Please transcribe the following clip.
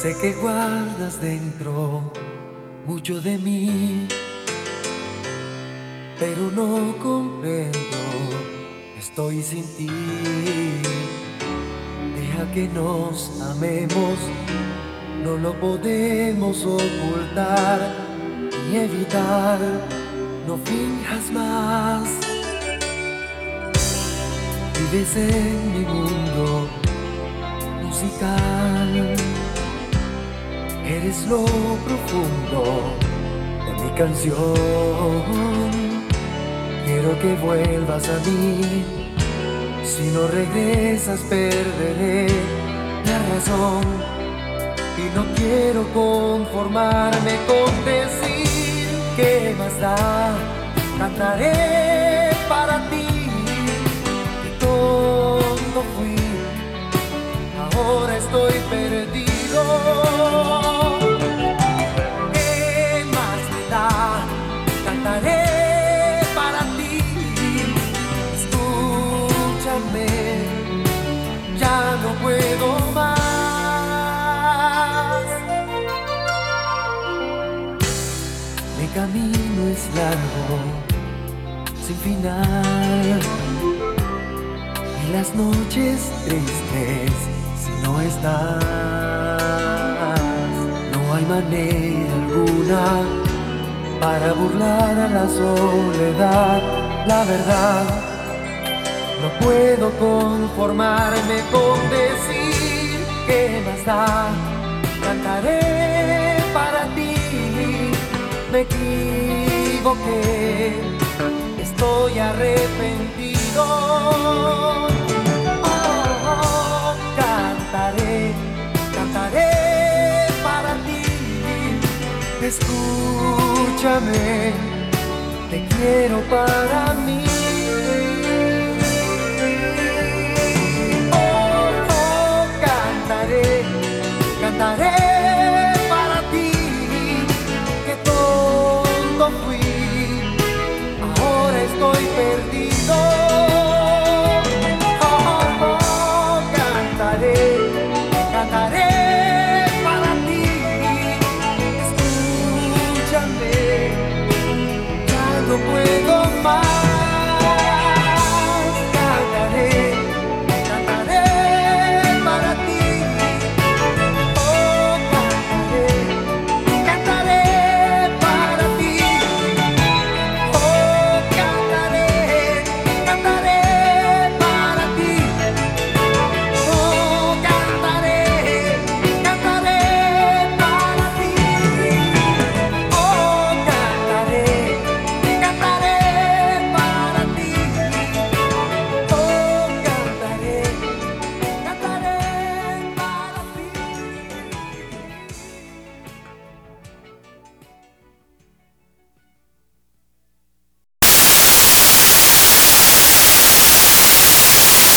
Sé que guardas dentro mucho de mí, pero no comprendo, estoy sin ti. Deja que nos amemos, no lo podemos ocultar ni evitar, no finjas más. Vives en mi mundo musical. Eres lo profundo de mi canción. Quiero que vuelvas a mí. Si no regresas perderé la razón. Y no quiero conformarme con decir que más da. Cantaré camino es largo, sin final. Y las noches tristes si no estás. No hay manera alguna para burlar a la soledad. La verdad, no puedo conformarme con decir que más da. Cantaré para ti me equivoqué, estoy arrepentido. Oh, cantaré, cantaré para ti. Escúchame, te quiero para mí.